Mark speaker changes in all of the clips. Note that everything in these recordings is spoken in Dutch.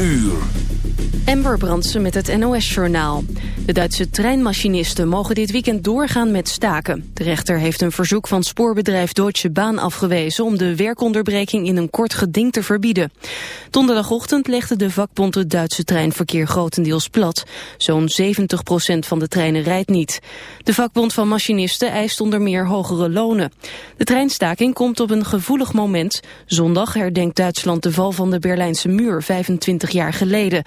Speaker 1: uur.
Speaker 2: Amber Brandsen met het NOS-journaal. De Duitse treinmachinisten mogen dit weekend doorgaan met staken. De rechter heeft een verzoek van spoorbedrijf Deutsche Bahn afgewezen... om de werkonderbreking in een kort geding te verbieden. Donderdagochtend legde de vakbond het Duitse treinverkeer grotendeels plat. Zo'n 70% van de treinen rijdt niet. De vakbond van machinisten eist onder meer hogere lonen. De treinstaking komt op een gevoelig moment. Zondag herdenkt Duitsland de val van de Berlijnse muur 25 jaar geleden.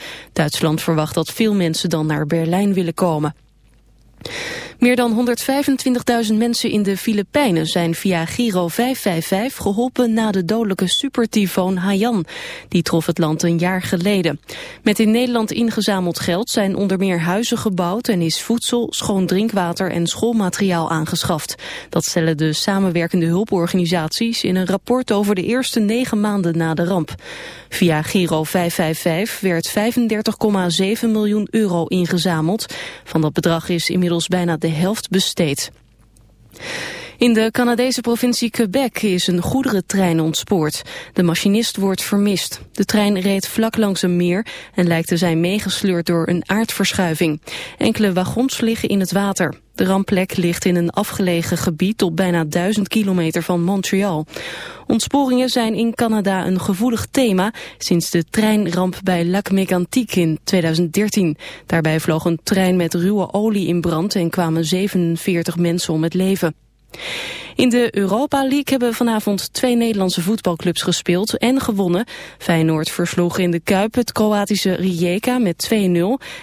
Speaker 2: Verwacht dat veel mensen dan naar Berlijn willen komen. Meer dan 125.000 mensen in de Filipijnen zijn via Giro 555 geholpen na de dodelijke supertyfoon Haiyan. Die trof het land een jaar geleden. Met in Nederland ingezameld geld zijn onder meer huizen gebouwd en is voedsel, schoon drinkwater en schoolmateriaal aangeschaft. Dat stellen de samenwerkende hulporganisaties in een rapport over de eerste negen maanden na de ramp. Via Giro 555 werd 35,7 miljoen euro ingezameld. Van dat bedrag is inmiddels bijna de helft besteed. In de Canadese provincie Quebec is een goederentrein ontspoord. De machinist wordt vermist. De trein reed vlak langs een meer en lijkt te zijn meegesleurd door een aardverschuiving. Enkele wagons liggen in het water. De rampplek ligt in een afgelegen gebied op bijna duizend kilometer van Montreal. Ontsporingen zijn in Canada een gevoelig thema sinds de treinramp bij Lac Mégantic in 2013. Daarbij vloog een trein met ruwe olie in brand en kwamen 47 mensen om het leven. In de Europa League hebben vanavond twee Nederlandse voetbalclubs gespeeld en gewonnen. Feyenoord versloeg in de Kuip het Kroatische Rijeka met 2-0.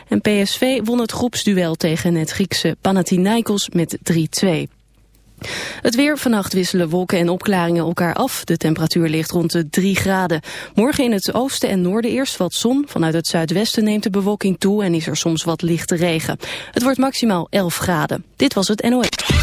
Speaker 2: En PSV won het groepsduel tegen het Griekse Panathinaikos met 3-2. Het weer vannacht wisselen wolken en opklaringen elkaar af. De temperatuur ligt rond de 3 graden. Morgen in het oosten en noorden eerst wat zon. Vanuit het zuidwesten neemt de bewolking toe en is er soms wat lichte regen. Het wordt maximaal 11 graden. Dit was het NOS.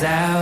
Speaker 3: Me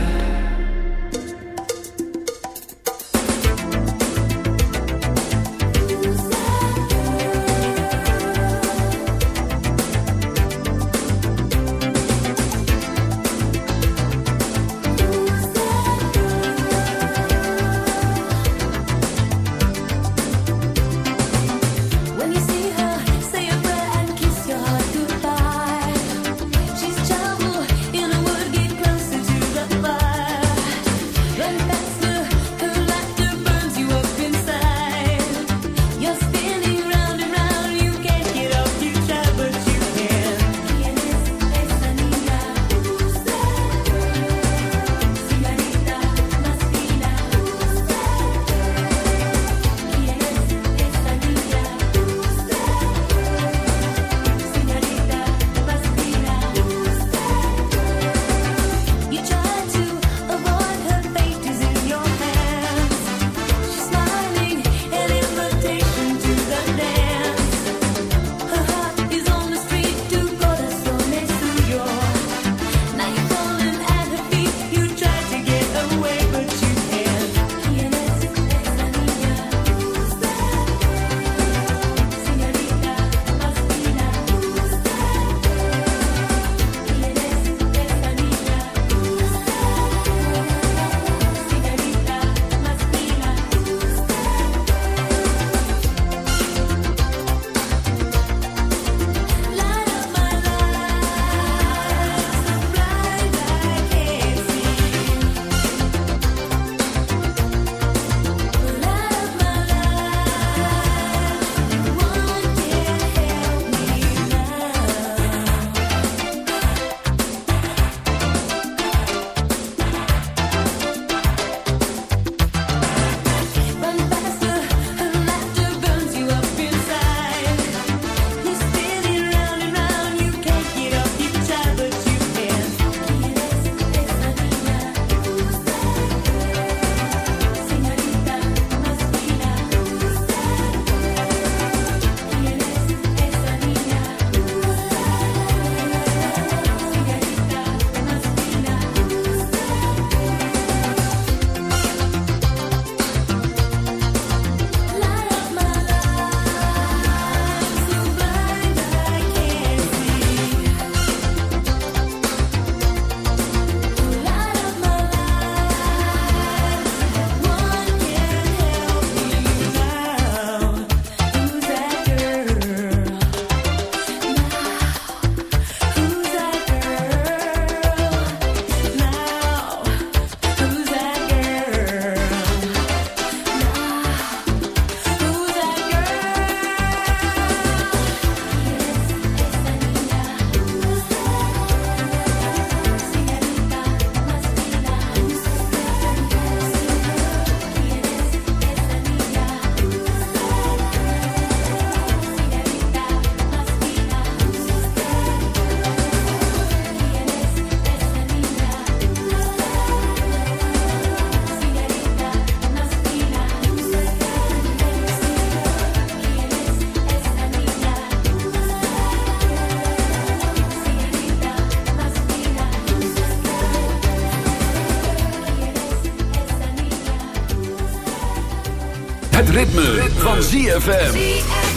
Speaker 4: ritme, van ZFM.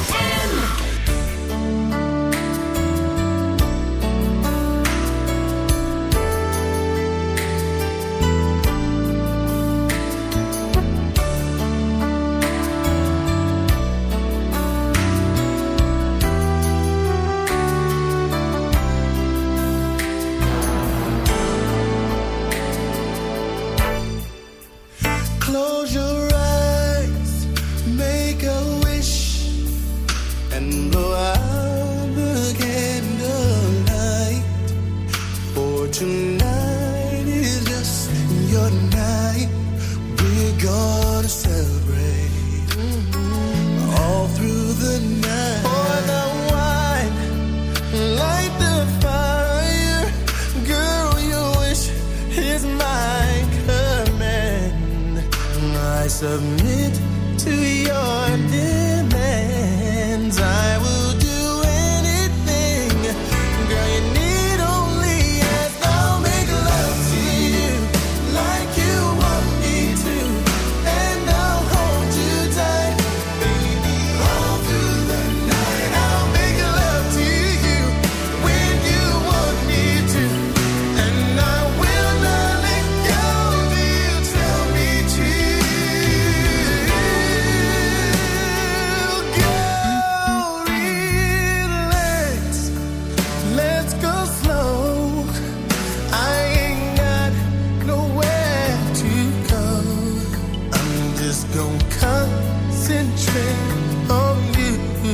Speaker 4: What you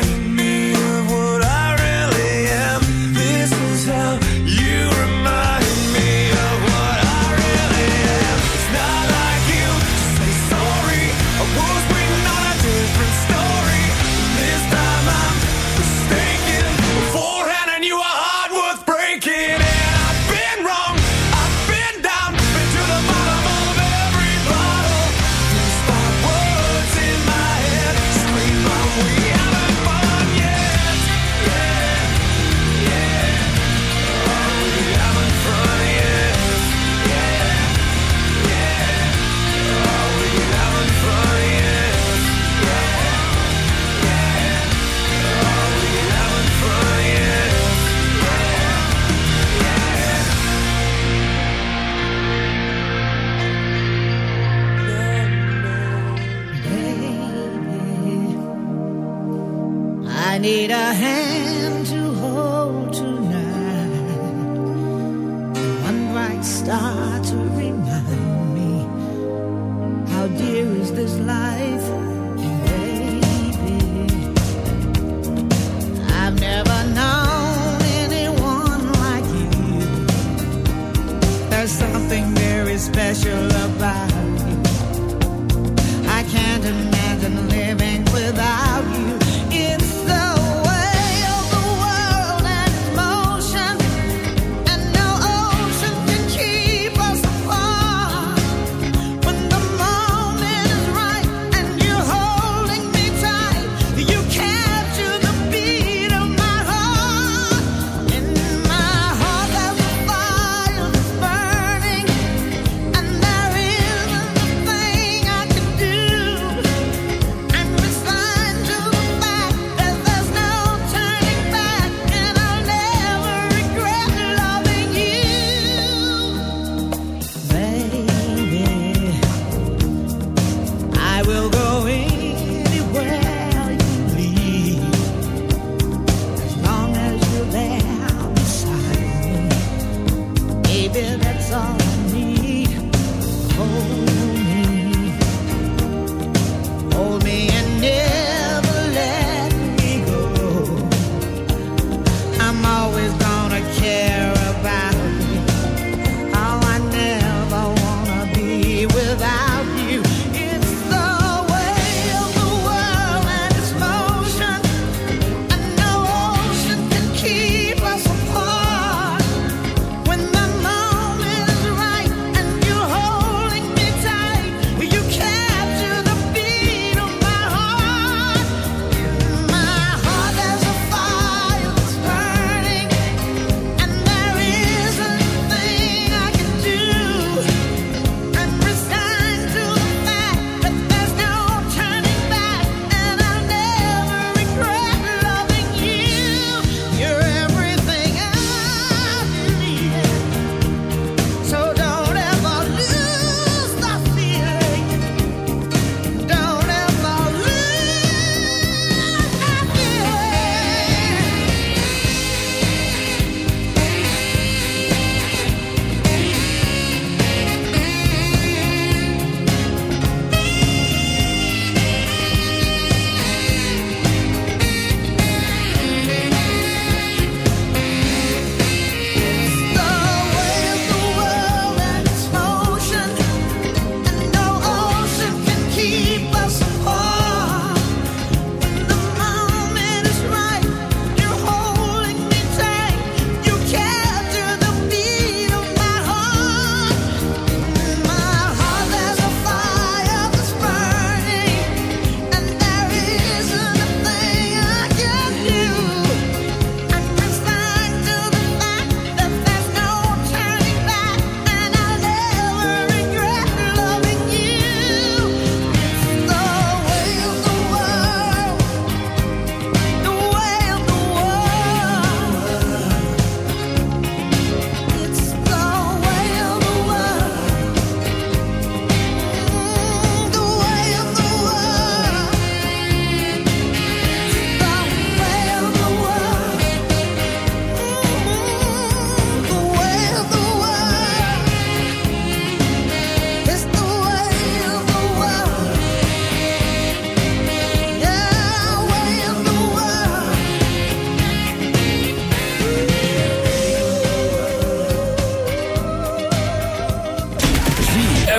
Speaker 5: There's something very special about you. I can't imagine living without.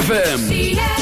Speaker 6: ZFM.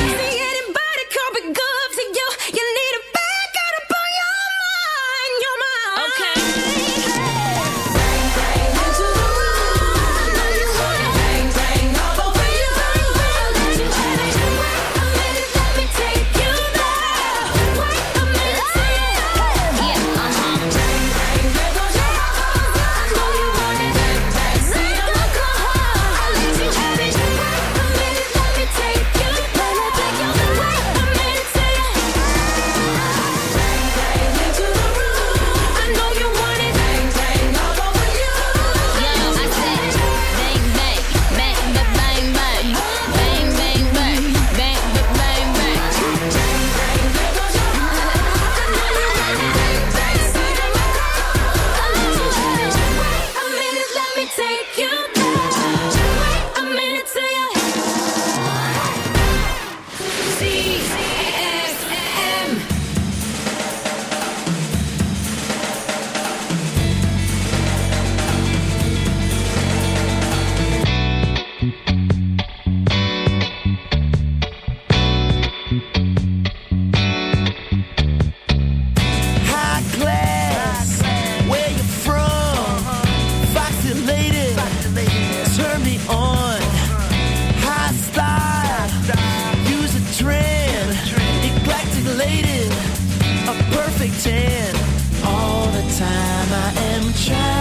Speaker 7: sunshine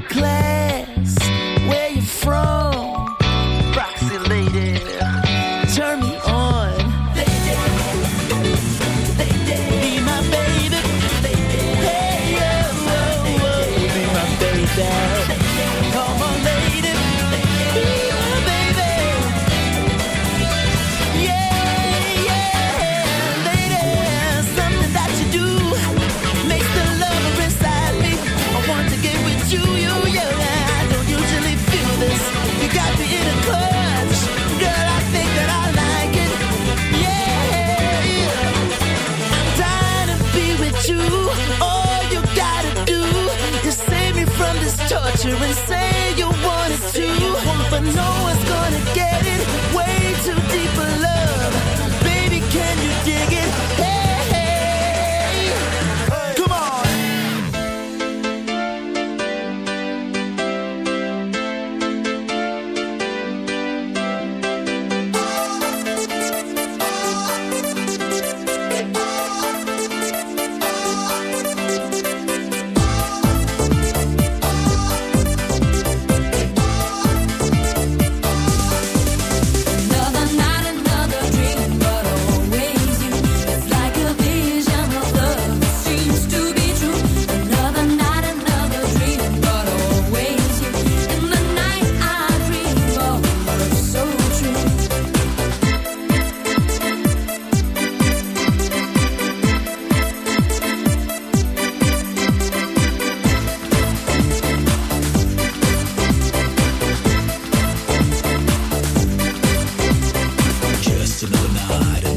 Speaker 7: black. another night.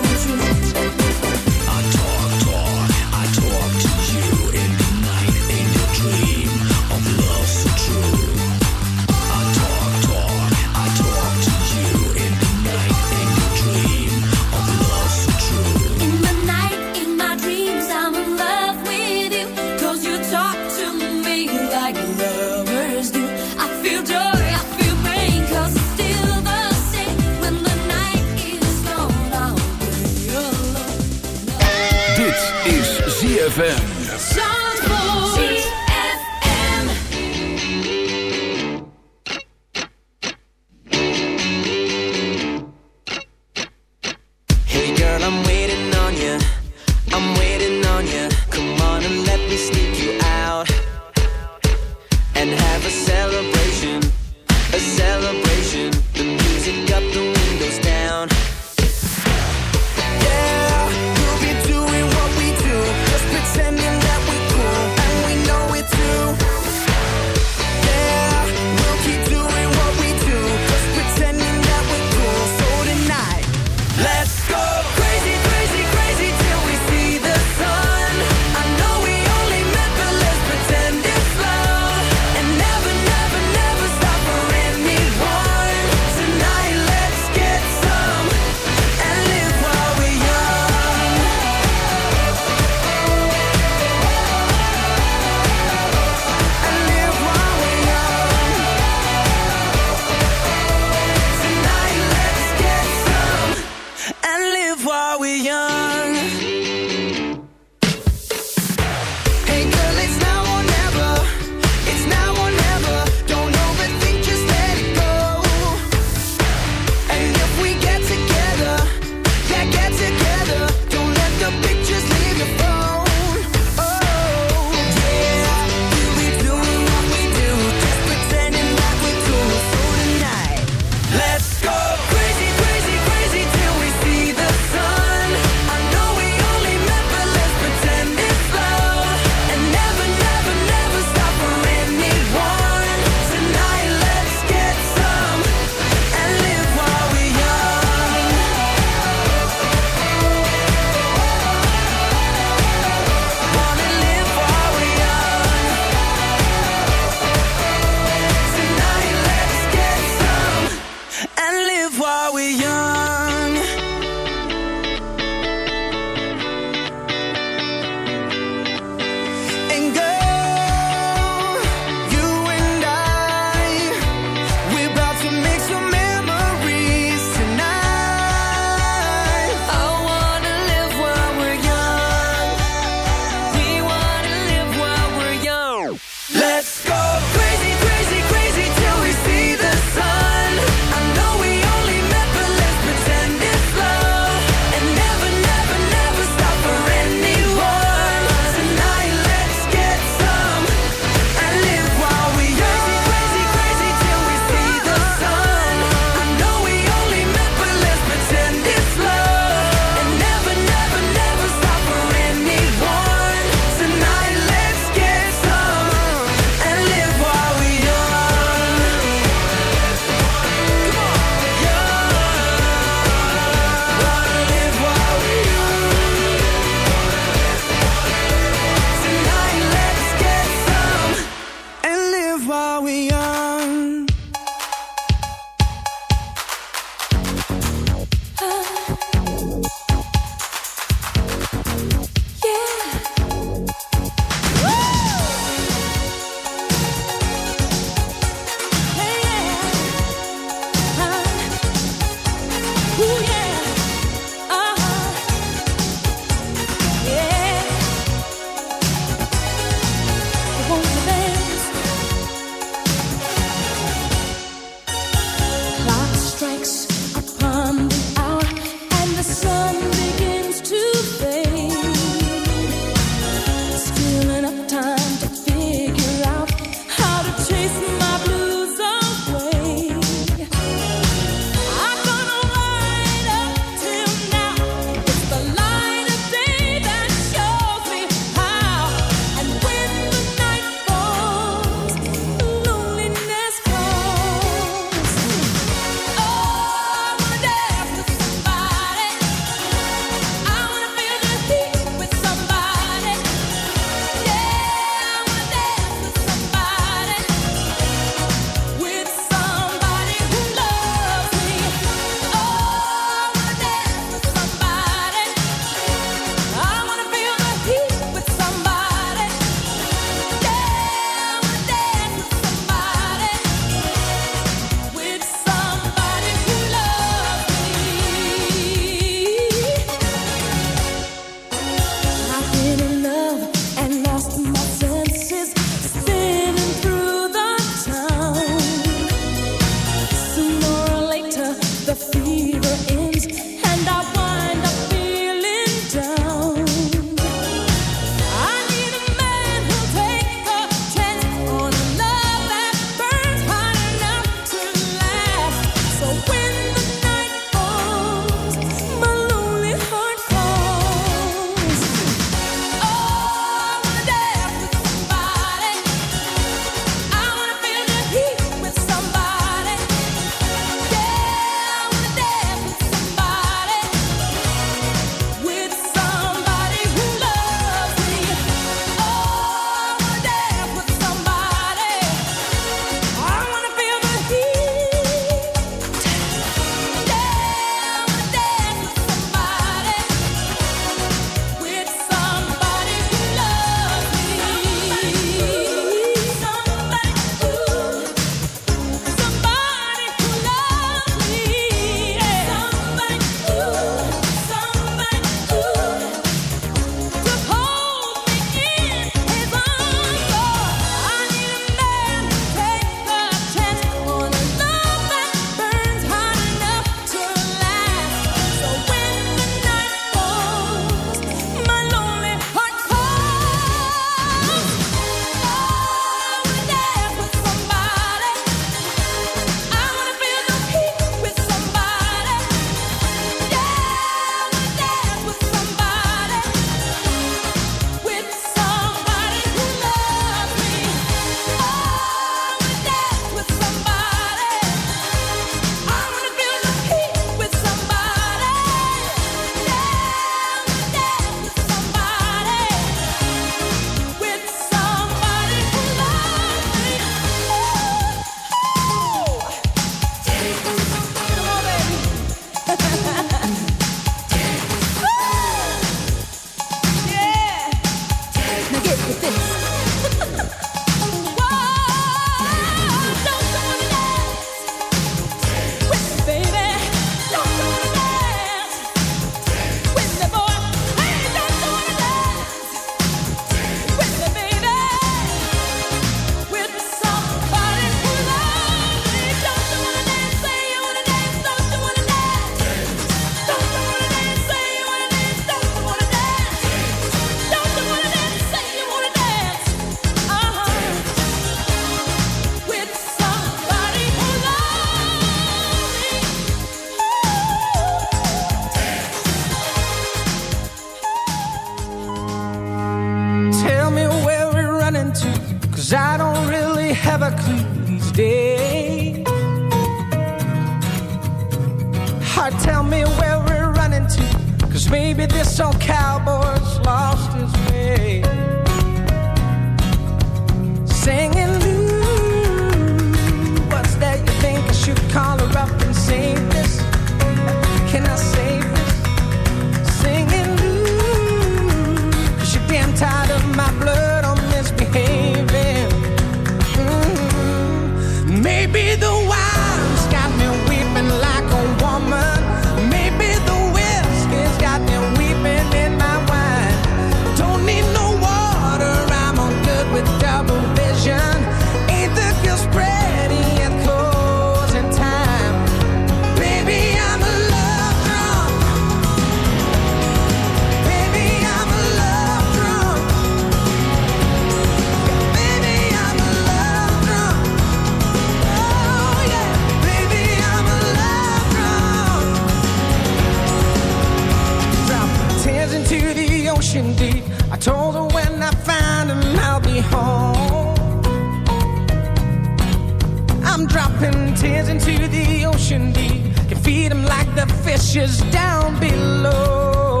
Speaker 8: heads
Speaker 7: into the
Speaker 9: ocean deep. can feed them like the fishes down below.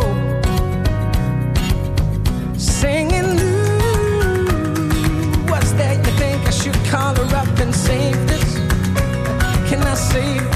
Speaker 9: Singing, Lou, what's that you think I should call her up and save this? Can I save